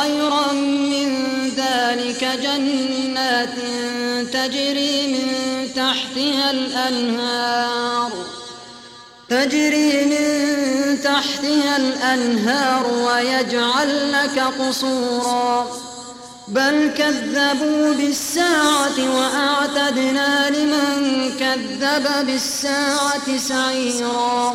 خيرا من ذلك جنات تجري من تحتها الأنهار. تجري من تحتها الأنهار ويجعل لك قصورا. بل كذبوا بالساعة وأعتدنا لمن كذب بالساعة سعيرا.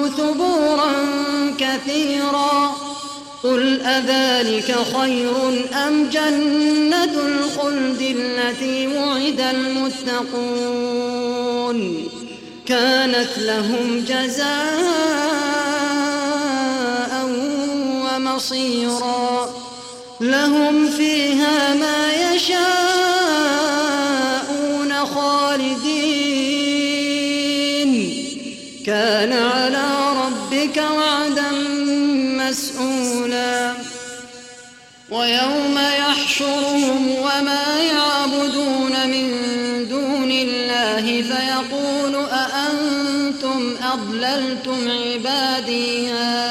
قل أذلك خير أم جنة الخلد التي وعد المتقون كانت لهم جزاء ومصيرا لهم فيها ما يشاءون ويوم يحشرهم وما يعبدون من دون الله فيقول أأنتم أضللتم عبادي هؤلاء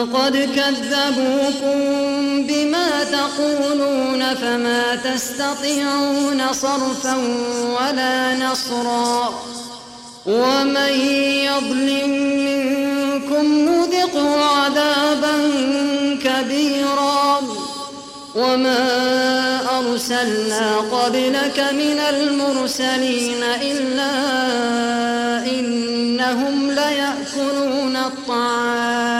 فقد كذبوكم بما تقولون فما تستطيعون صرفا ولا نصرا ومن يظلم منكم نذقه عذابا كبيرا وما أرسلنا قبلك من المرسلين إلا إنهم ليأكلون الطعام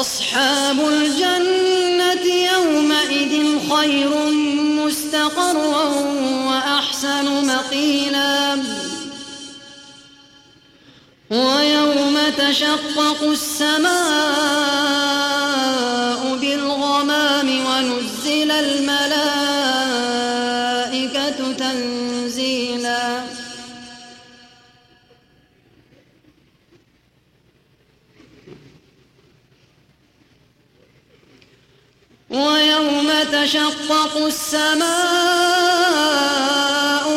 أصحاب الجنة يومئذ خير مستقرا وأحسن مقيلا. ويوم تشقق السماء ويوم تشقق السماء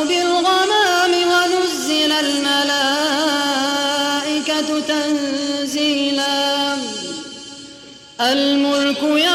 بالغمام ونزل الملائكة تنزيلا. الملك يومئذ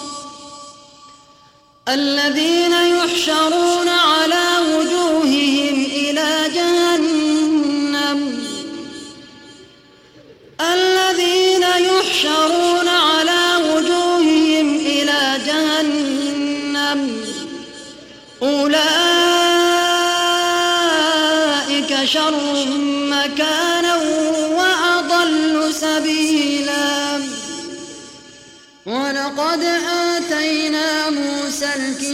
الذين يحشرون على وجوههم إلى جهنم. الذين يحشرون على وجوههم إلى جهنم. أولئك شر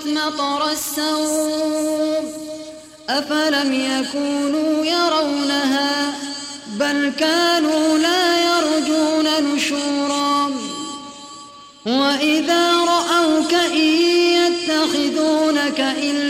أمطرت مطر السوء أفلم يكونوا يرونها بل كانوا لا يرجون نشورا وإذا رأوك إن يتخذونك إلا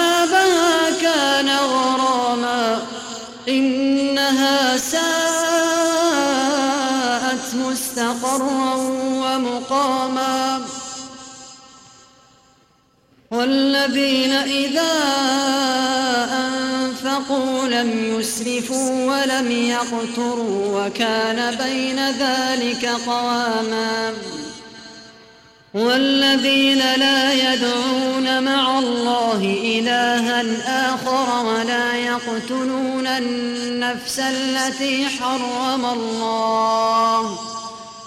والذين إذا أنفقوا لم يسرفوا ولم يقتروا وكان بين ذلك قواما والذين لا يدعون مع الله إلها آخر ولا يقتلون النفس التي حرم الله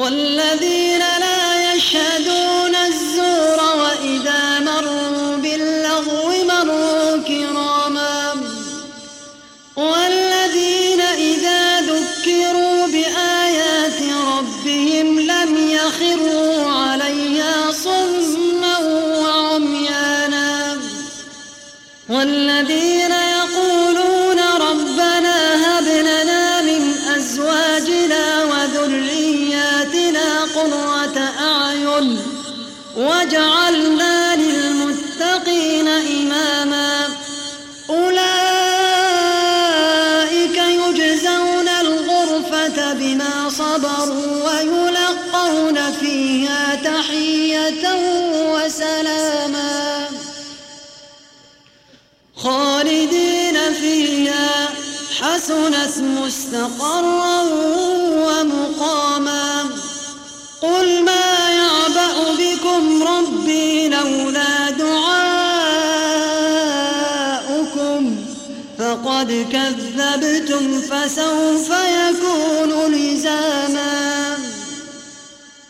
والذين لا يشهدون الزور فقد كذبتم فسوف